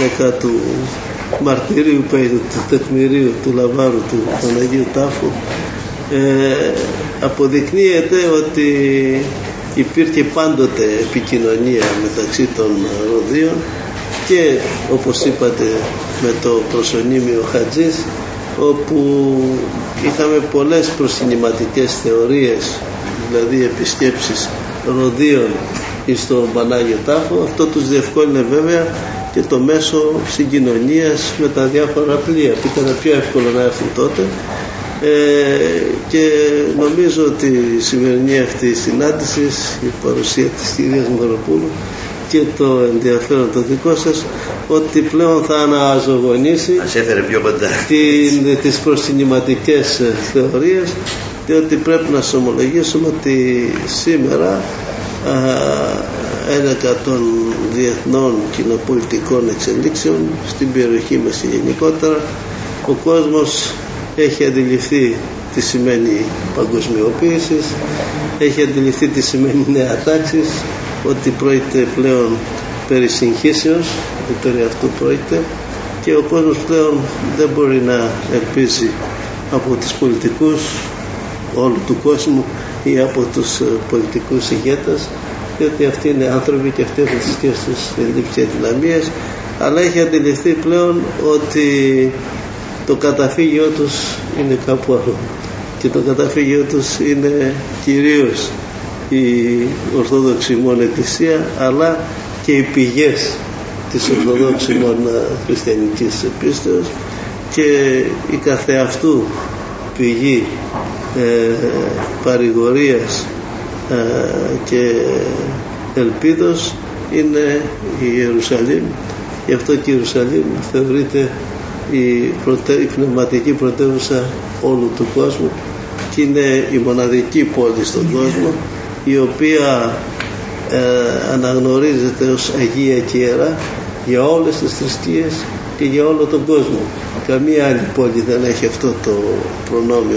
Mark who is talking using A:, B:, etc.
A: γυναίκα του μαρτυρίου του τεκμηρίου του Λαβάρου του Παναγίου Τάφου. Ε, αποδεικνύεται ότι υπήρχε πάντοτε επικοινωνία μεταξύ των Ροδίων και όπως είπατε με το προσωνύμιο Χατζής όπου είχαμε πολλές προσυνηματικές θεωρίες δηλαδή επισκέψεις Ροδίων στον Πανάγιο Τάφο. Αυτό τους διευκόλυνε βέβαια και το μέσο συγκοινωνίας με τα διάφορα πλοία που ήταν πιο εύκολο να έρθουν τότε. Ε, και νομίζω ότι η σημερινή αυτή η συνάντηση η παρουσία της κυρίας Μαροπούλου και το ενδιαφέρον το δικό σας ότι πλέον θα αναζωογονήσει
B: πιο
A: την, τις προσυνηματικές θεωρίες διότι πρέπει να σας ομολογήσουμε ότι σήμερα ένεκα των διεθνών κοινοπολιτικών εξελίξεων στην περιοχή μας γενικότερα ο κόσμος έχει αντιληφθεί τι σημαίνει παγκοσμιοποίησης, έχει αντιληφθεί τι σημαίνει νέα τάξη, ότι πρόκειται πλέον περί συγχύσεως, ότι περί αυτού πρόκειται και ο κόσμος πλέον δεν μπορεί να ελπίζει από τους πολιτικούς όλου του κόσμου ή από τους ε, πολιτικούς ηγέτες διότι αυτοί είναι άνθρωποι και αυτοί έχουν τις σχέσεις και δυναμίες αλλά έχει αντιληφθεί πλέον ότι το καταφύγιο τους είναι κάπου άλλο και το καταφύγιο τους είναι κυρίως η Ορθόδοξη μόνο Εκκλησία αλλά και οι πηγές της Ορθοδόξης μόνο Χριστιανικής πίστεως και η καθεαυτού πηγή ε, παρηγορίας ε, και ελπίδος είναι η Ιερουσαλήμ γι' αυτό και η Ιερουσαλήμ θεωρείται η, πρωτε, η πνευματική πρωτεύουσα όλου του κόσμου και είναι η μοναδική πόλη στον κόσμο η οποία ε, αναγνωρίζεται ως Αγία και Ιερά για όλες τις θρησκείες και για όλο τον κόσμο. Καμία άλλη πόλη δεν έχει αυτό το προνόμιο